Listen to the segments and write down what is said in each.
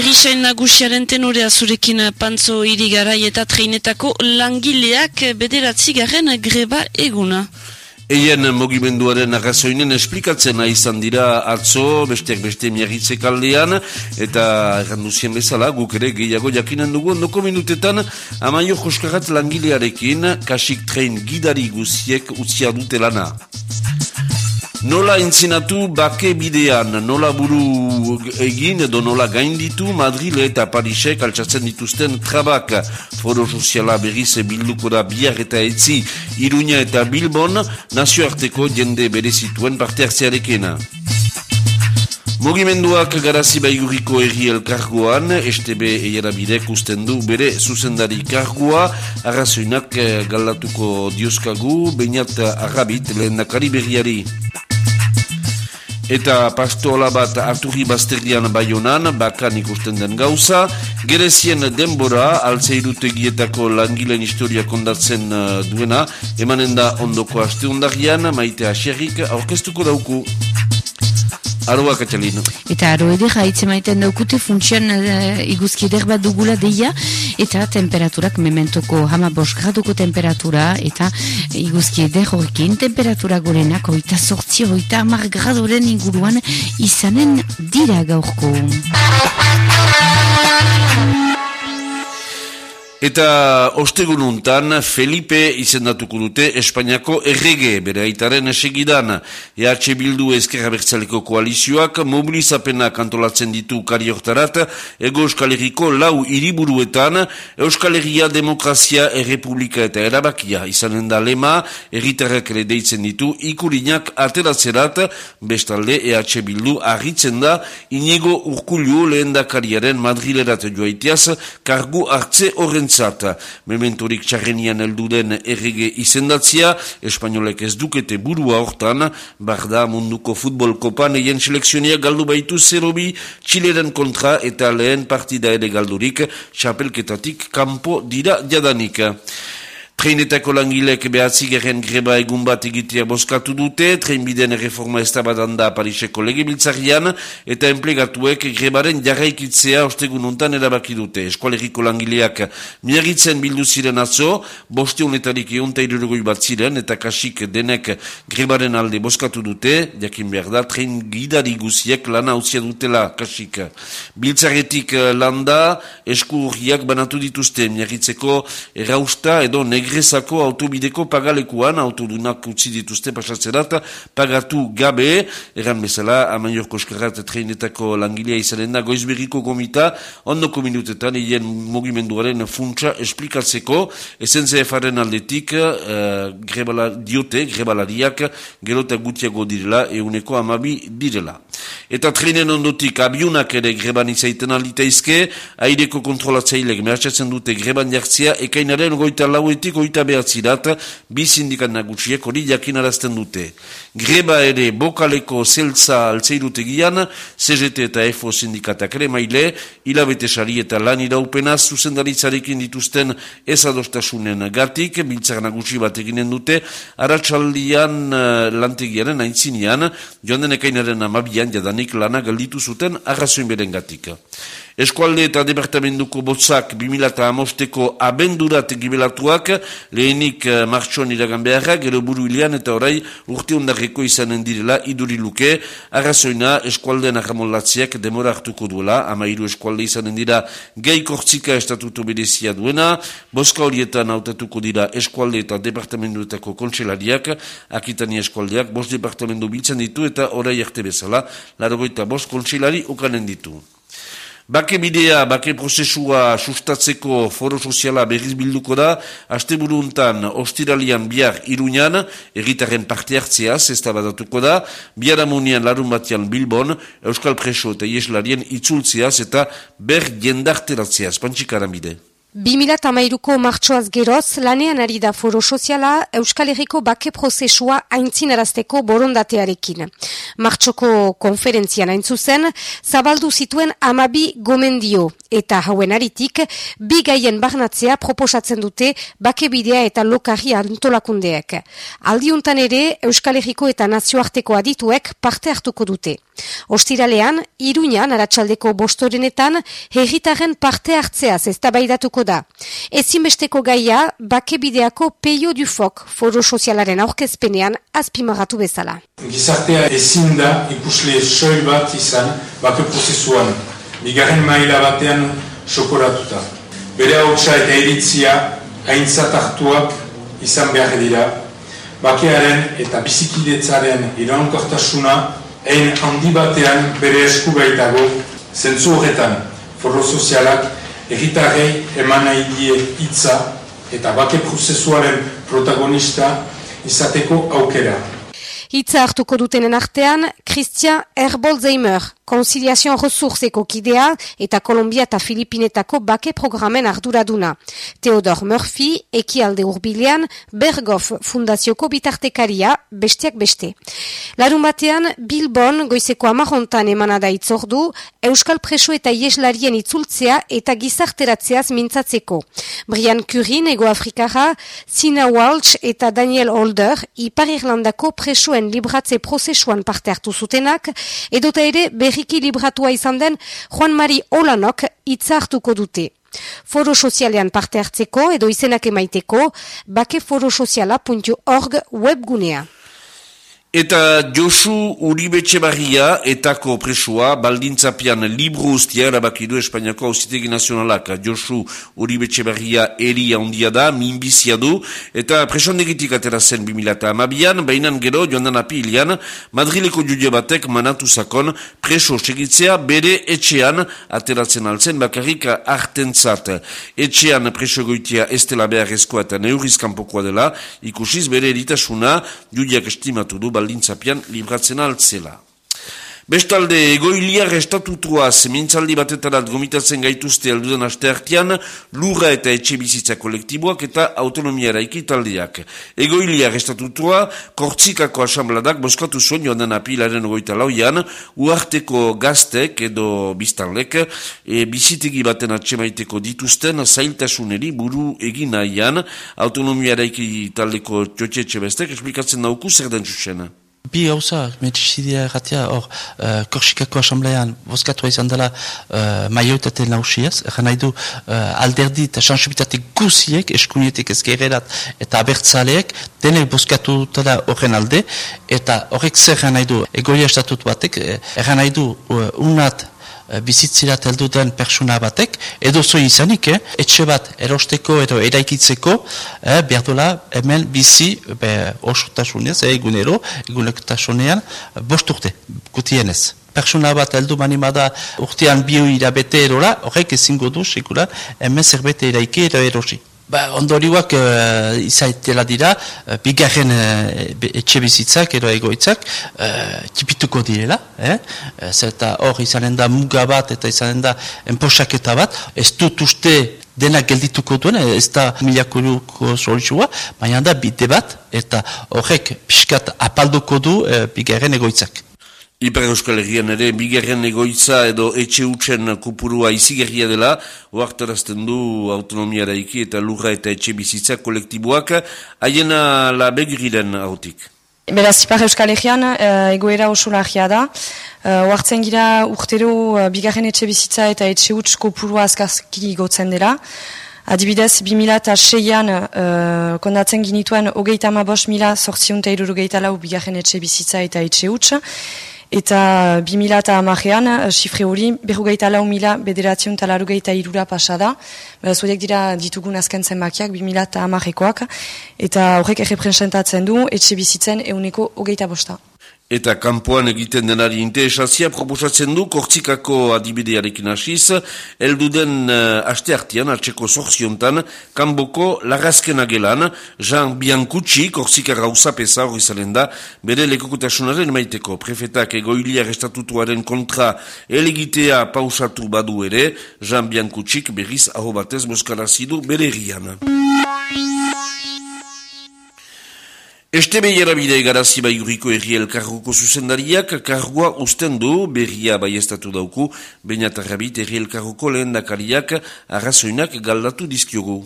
Erisain nagusiaren tenorea zurekin pantzo hiri garai eta treinetako langileak bederatzi garen greba eguna. Eien mogimenduaren arrazoinen esplikatzen izan dira atzo, besteak beste miagitze kaldean, eta erranduzien bezala, guk ere gehiago jakinen dugu, ondoko minutetan, amaio joskarat langilearekin, kasik train gidari guziek utzia dute lana. Nola entzinatu bake bidean, nola buru egin edo nola gainditu Madrile eta Parisek altsatzen dituzten trabak. Foro soziala berriz bilduko da bihar eta etzi Iruña eta Bilbon nazioarteko jende berezituen parte hartzearekin. Mogimenduak garazi baiguriko erri elkargoan, STB bidek usten du bere zuzendari kargoa, arrazoinak eh, galdatuko diozkagu, bainat arrabit lehen nakari berriari. Eta pastola bat arturri bazterian baionan, bakan ikusten den gauza. Gerezien denbora, altzeirutegietako langileen historia kondatzen uh, duena, emanen da ondoko aste maite aserrik aurkeztuko dauku. Aroa Katalino. Eta aro ere haitze maiten daukute funtsian uh, iguzki bat dugula deia eta temperaturak mementoko hama bos graduko temperatura eta iguzki eder horrekin temperatura gorenak oita sortzi oita amar gradoren inguruan izanen dira gaurko. Eta ostegununtan Felipe izendatuko dute Espainiako errege bere aitaren esegidan. EH Bildu ezkerra bertzaleko koalizioak mobilizapena kantolatzen ditu karioktarat ego Euskal Herriko lau iriburuetan Euskal Herria demokrazia errepublika eta erabakia izanen da lema erritarrak ere deitzen ditu ikurinak ateratzerat bestalde EH Bildu arritzen da inigo urkullu lehen dakariaren madrilerat joaitiaz kargu hartze horren entzat. Mementorik txarrenian elduden errege izendatzia, espainolek ez dukete burua hortan, barda munduko futbol kopan eien selekzionia galdu baitu zerobi, txileren kontra eta lehen partida ere galdurik, txapelketatik kanpo dira jadanik. Treinetako langilek behatzi geren greba egun bat egitea boskatu dute, treinbiden reforma ez da badanda Pariseko legebiltzarian, eta enplegatuek grebaren jarraikitzea ostegun untan erabaki dute. Eskualeriko langileak miagitzen bildu ziren atzo, boste honetarik eunta irurgoi bat ziren, eta kasik denek grebaren alde boskatu dute, jakin behar da, trein gidari guziek lana hauzia dutela kasik. Biltzaretik landa, esku urriak banatu dituzte, miagitzeko errausta edo negri Grezako autobideko pagalekuan, autodunak utzi dituzte pasatzerat, pagatu gabe, eran bezala, amaior koskarat treinetako langilea izanen da, goizberriko gomita, ondoko minutetan, hien mogimenduaren funtsa esplikatzeko, ezen zefaren aldetik, uh, grebala, diote, grebalariak, gerota gutiago direla, euneko amabi direla. Eta treinen ondotik, abiunak ere greban izaiten alitaizke, aireko kontrolatzailek mehatxatzen dute greban jartzea, ekainaren goita lauetik goita behatzirat, bi sindikat nagutsiek hori jakinarazten dute. Greba ere bokaleko zeltza altzeirutegian, CGT eta EFO sindikatak ere maile, hilabete sari eta lan iraupena zuzendaritzarekin dituzten ezadostasunen gatik, biltzak nagutsi bat eginen dute, aratsaldian uh, lantegiaren aintzinean, joan den ekainaren amabian jadanik lana galditu zuten arrazoin beren gatik. Eskualde eta departamentuko botzak 2008ko abendurat gibelatuak lehenik uh, martxoan iragan beharra, gero buru ilian eta orai urte ondarreko izanen direla iduri luke, arrazoina eskualdean ahamolatziak demora hartuko duela, ama iru eskualde izanen dira gai kortzika estatuto berezia duena, boska horietan hautatuko dira eskualde eta departamentuetako kontselariak, akitani eskualdeak, bost departamentu biltzen ditu eta orai arte bezala, larogoita bost kontselari ukanen ditu. Bake bidea, bake prozesua sustatzeko foro soziala berriz bilduko da, haste ostiralian bihar iruñan, erritaren parte hartzea, zesta badatuko da, bihar amunian larun batean Bilbon, Euskal Preso eta Ieslarien itzultzeaz eta ber jendarteratzea, espantxikaran bide. 2008ko martxoaz geroz, lanean ari da foro soziala Euskal Herriko bake prozesua aintzinarazteko borondatearekin. Martxoko konferentzian hain zuzen, zabaldu zituen amabi gomendio, eta hauen aritik, bi gaien barnatzea proposatzen dute bake bidea eta lokarri antolakundeek. Aldiuntan ere, Euskal Herriko eta nazioarteko adituek parte hartuko dute. Ostiralean, Iruñan, aratsaldeko bostorenetan, herritaren parte hartzeaz ez da. Ezinbesteko gaia, bake bideako peio du fok, foro sozialaren aurkezpenean azpimagatu bezala. Gizartea ezin da ikusle soil bat izan bake prozesuan, bigarren maila batean sokoratuta. Bere hau eta eritzia haintzat hartuak izan behar dira, bakearen eta bizikidetzaren iraunkortasuna Ein handi batean bere esku baitago, zentzu horretan, forro sozialak, egitarrei eman nahi die hitza eta bake prozesuaren protagonista izateko aukera. Hitza hartuko dutenen artean, Christian Herbolzheimer, konsiliazioan resurseko kidea eta Kolombia eta Filipinetako bake programen arduraduna. Theodor Murphy, ekialde urbilean, Bergoff fundazioko bitartekaria, besteak beste. Larun batean, Bilbon, goizeko amarrontan emanada itzordu, Euskal Preso eta Ieslarien itzultzea eta gizarteratzeaz mintzatzeko. Brian Curie, ego Afrikara, Sina Walsh eta Daniel Holder, Ipar Irlandako presoen libratze prozesuan parte hartu zutenak, edota ere berri berriki libratua izan den Juan Mari Olanok itzartuko dute. Foro sozialean parte hartzeko edo izenak emaiteko bakeforosoziala.org webgunea. Eta Josu Uribetxe Barria etako presua baldintzapian libru ustia erabakidu Espainiako Auzitegi Nazionalak. Josu Uribetxe Barria eria ondia da, minbizia du, eta presondegitik atera zen 2008an, bainan gero joan dan apilian, Madrileko jude batek manatu zakon preso segitzea bere etxean ateratzen altzen bakarrik artentzat. Etxean preso goitia estela behar eskoa eta neurizkampokoa dela, ikusiz bere eritasuna judiak estimatu du baldintzapian libratzen altzela. Bestalde, egoiliar estatutua zemintzaldi batetarat gomitatzen gaituzte aldudan asteartian, lurra eta etxe bizitza kolektiboak eta autonomia eraiki taldeak. Egoiliar estatutua, kortzikako asambladak boskatu zuen joan den apilaren ogoita lauian, uarteko gaztek edo biztanlek, e, bizitegi baten atxemaiteko dituzten zailtasuneri buru egin nahian, autonomia eraiki taldeko txotxetxe bestek, esplikatzen nauku zer den txusen. Bi gauza, metxizidea erratia, hor, uh, Korsikako asamblean, boskatu izan dela uh, maiotate nausiaz, erran nahi du uh, alderdi eta sansubitate guziek, eskunietik ezkererat eta abertzaleek, denek boskatu dela horren alde, eta horrek zer erran nahi du, egoia estatut batek, erran nahi du uh, unat Eh, bizitzira teldu den persona batek, edo zoi izanik, eh? etxe bat erosteko edo eraikitzeko, eh, behar dola hemen bizi be, osutasunez, eh, egunero, egunekotasunean, bost urte, gutienez. Persona bat heldu manimada urtean bio irabete erola, horrek ezingo du, sekula, hemen zerbete eraiki edo erosi. Ba, ondorioak uh, izaitela dira, uh, bigarren uh, etxe bizitzak edo egoitzak uh, tipituko direla. Eh? Zerta hor izanen da muga bat eta izanen da enposaketa bat. Ez dut uste denak geldituko duen, ez da miliakuruko solitsua, baina da bide bat eta horrek pixkat apalduko du uh, bigarren egoitzak. Ipar Euskal Herrian ere, bigarren egoitza edo etxe utxen kupurua izigerria dela, oartarazten du autonomia daiki eta lurra eta etxe bizitza kolektiboak, haiena la begiriren hautik. Beraz, Ipar Euskal Herrian uh, egoera oso lagia da, uh, oartzen gira urtero uh, bigarren etxe bizitza eta etxe utx kopurua azkarzki gotzen dela, Adibidez, 2006an uh, kondatzen ginituen hogeita ma bos mila sortziunta irurugeita lau bigarren etxe bizitza eta etxe utx, Eta 2000 eta amajean, sifre hori, berrugaita lau mila bederatzion talarrugaita irura pasada. Beraz, horiek dira ditugun azken zenbakiak, 2000 eta amajekoak. Eta horrek errepresentatzen du, etxe bizitzen euneko hogeita bosta. Eta kanpoan egiten denari interesazia proposatzen du kortzikako adibidearekin hasiz, elduden uh, aste hartian, atxeko zorziontan, kanboko lagazken agelan, Jean Biancucci, kortzika gauza pesa hori zalen da, bere lekokutasunaren maiteko, prefetak egoiliar estatutuaren kontra elegitea pausatu badu ere, Jean Biancucci berriz aho batez boskarazidu bere rian. Este behiera bide egarazi bai urriko erri elkarruko zuzendariak, kargua usten du berria bai estatu dauku, baina tarrabit erri elkarruko lehen dakariak arrazoinak galdatu dizkiogu.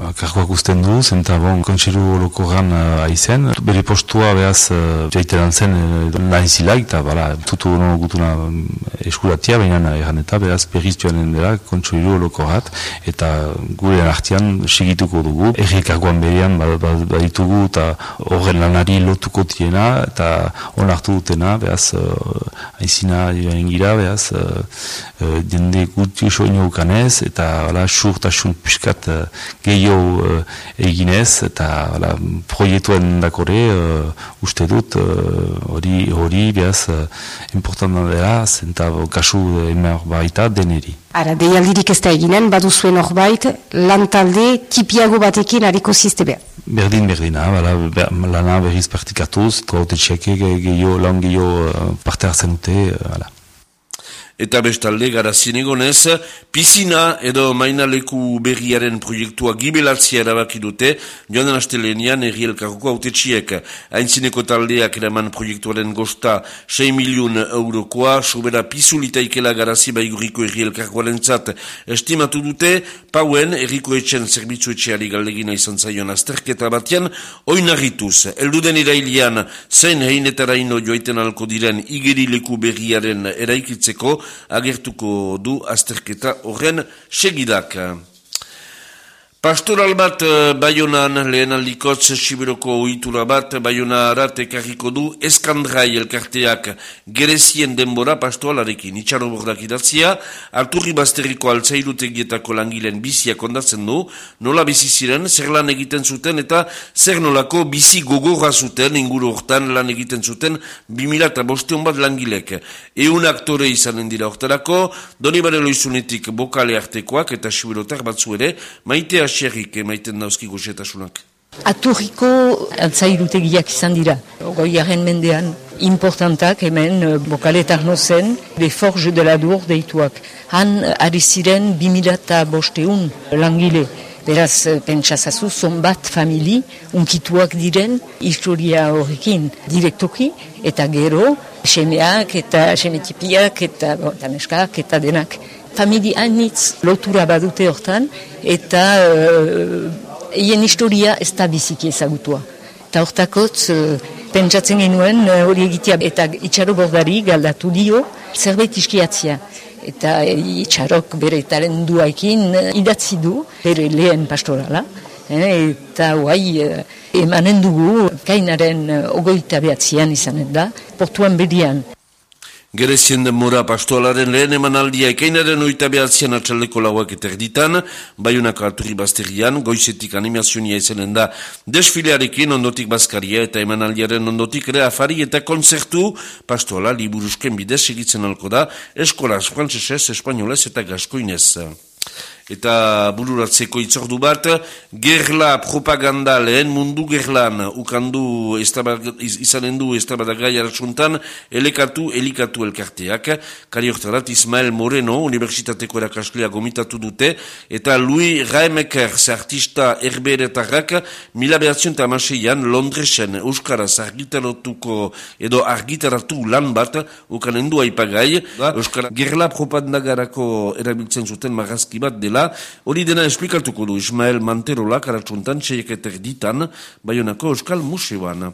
Ba, Karkoak usten du, zenta bon, kontsiru lokoran uh, aizen. Bere postua behaz uh, jaiteran zen uh, nahizilaik, eta bala, tutu no gutuna um, eskuratia, baina egan eta behaz berriz joanen dela kontsiru lokorat, eta gure artian sigituko dugu. Erri karkoan baditugu ba, ba, eta horren lanari lotuko tiena, eta hon hartu dutena, behaz uh, aizina joan gira, behaz uh, uh, jende guti soinu eta bala, surtasun piskat uh, gehiago uh, eginez eta ala, proiektuen dakore uh, uste dut hori uh, hori behaz uh, importanta dela zenta kasu emer baita deneri. Ara, deialdirik ez da eginen, baduzuen horbait, lantalde tipiago batekin hariko zizte behar. Berdin, berdin, ha, bala, ber, lana berriz partikatuz, traute txeke gehiago, lan gehiago parte hartzen dute, hala. Eta bestalde garazien egonez, pisina edo mainaleku berriaren proiektua gibelatzia erabaki dute, joan den astelenian erri elkarroko autetxiek. Haintzineko taldeak eraman proiektuaren gosta 6 milion eurokoa, sobera pisulitaikela garazi baiguriko erri elkarroaren zat estimatu dute, pauen erriko etxen zerbitzu etxeari galdegina izan zaion azterketa batean, oinarrituz, elduden irailian, zein heinetaraino joaiten alko diren igerileku berriaren eraikitzeko, agertuko du azterketa horren segidak. Pastoral bat eh, Bayonan lehen aldikotz Sibiroko uitura bat Bayona arat ekarriko du eskandrai elkarteak gerezien denbora pastoalarekin itxaro bordak idatzia Arturri Basterriko altzairutegietako langileen bizia kondatzen du. Nola bizi ziren, zer lan egiten zuten eta zer nolako bizi gogorra zuten inguru hortan lan egiten zuten 2000 eta bosteon bat langilek. Eun aktore izanen dira hortarako Doni Barelo izunetik bokale artekoak eta Sibirotar batzu ere maitea xerrik emaiten dauzki goxetasunak? Aturriko altzairutegiak izan dira. Goiaren mendean importantak hemen eh, bokaletar nozen de forge de la dur deituak. Han eh, ari ziren bimilata bosteun langile. Beraz, eh, pentsazazu, zonbat famili, unkituak diren, historia horrekin direktoki, eta gero, semeak, eta semetipiak, eta taneskak, eta denak famili hainitz lotura badute hortan, eta hien uh, historia ez da biziki ezagutua. Eta hortakotz, uh, pentsatzen genuen uh, hori egitea, eta itxaro bordari galdatu dio, zerbait iskiatzia. Eta itxarok bere talenduaekin idatzi du, bere lehen pastorala, eh, eta guai emanen dugu, kainaren ogoita behatzean izanen da, portuan berian. Gerezien den mora pastoalaren lehen eman aldia ekainaren oita behatzean atxaleko lauak eterditan, baiunako aturi basterian, goizetik animazionia izanen da desfilearekin ondotik bazkaria eta eman aldiaren ondotik ere afari eta konzertu pastoala liburuzken bidez egitzen alko da, eskolaz, frantzesez, espainolez eta gaskoinez eta bururatzeko itzordu bat, gerla propaganda lehen mundu gerlan ukandu izanen du estabadagai arasuntan, elekatu, elikatu elkarteak, kari hortarat Ismael Moreno, Universitateko erakaslea gomitatu dute, eta Louis Raimeker, ze artista erberetarrak, mila behatzion eta amaseian, Londresen, Euskaraz argitaratuko edo argitaratu lan bat, ukanen du aipagai, Euskara, gerla propagandagarako erabiltzen zuten marazki bat dela, hori dena esplikatuko du Ismael Manterola karatsuntan txeieketek ditan Bayonako Euskal Museoan.